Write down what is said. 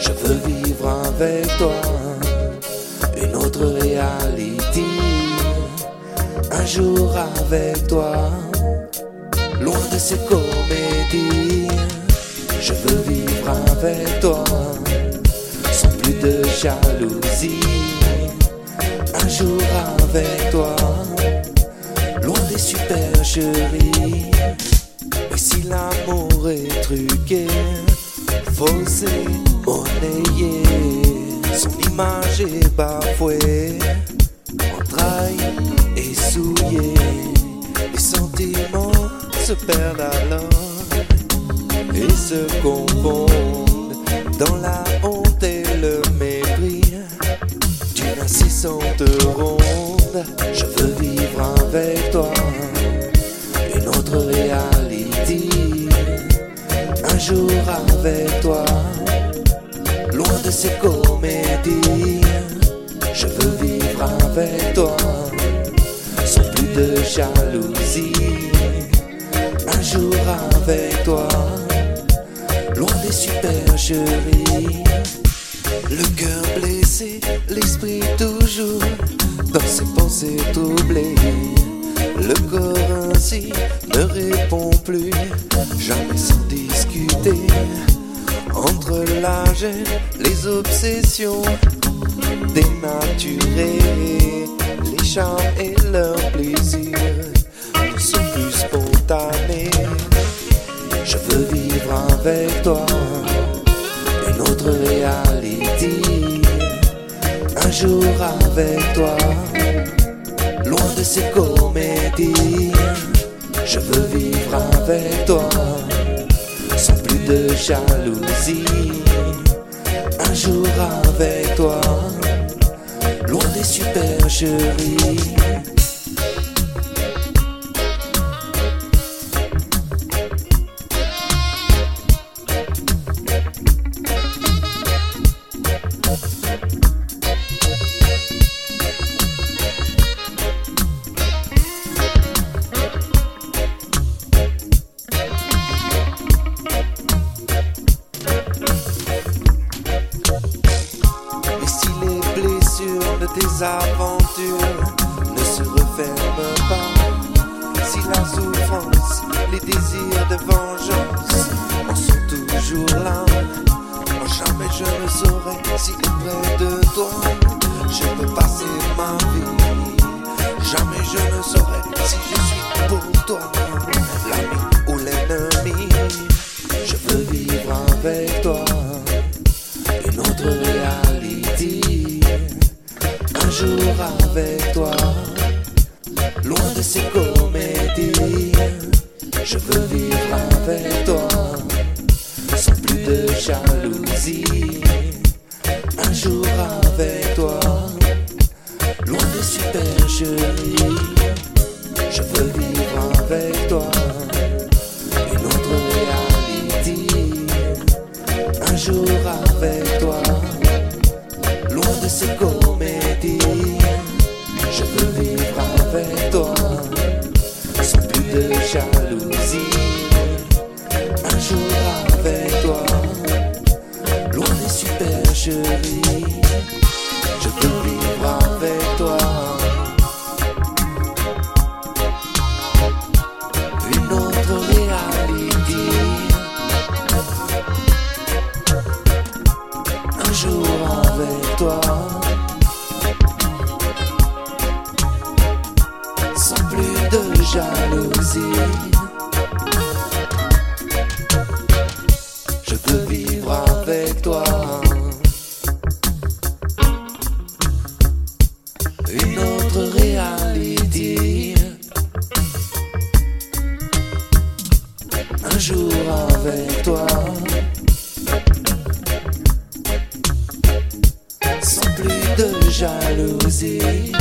Je veux vivre avec toi une autre réalité. Un jour avec toi, loin de ces comédies. Je veux vivre avec toi sans plus de jalousie. Un jour avec toi, loin des supercheries. Mais si l'amour est truqué, faussé, monnayé, son image est bafouée, entraille et souillé, les sentiments se perdent alors et se confondent dans la honte et le mépris d'une incessante ronde. Je ces comédies. Je veux vivre avec toi, sans plus de jalousie. Un jour avec toi, loin des supercheries. Le cœur blessé, l'esprit toujours dans ses pensées troublées. Le corps ainsi ne répond plus, jamais sans discuter. Entre la gêne, les obsessions dénaturées, les charmes et leur plaisir ne sont plus spontanés. Je veux vivre avec toi une autre réalité. Un jour avec toi, loin de ces comédies. Je veux vivre avec toi, jalousie. Un jour avec toi, loin des supercheries. De tes aventures ne se referment pas, si la souffrance, les désirs de vengeance en sont toujours là, avec toi, loin de ces comédies. Je veux vivre avec toi, sans plus de jalousie. Un jour avec toi, loin des supercheries. Je veux vivre avec toi, vivre avec toi, sans plus de jalousie. Un jour avec toi, loin des supercheries. Jalousie. Je veux vivre avec toi. Une autre réalité. Un jour avec toi. sans plus de jalousie.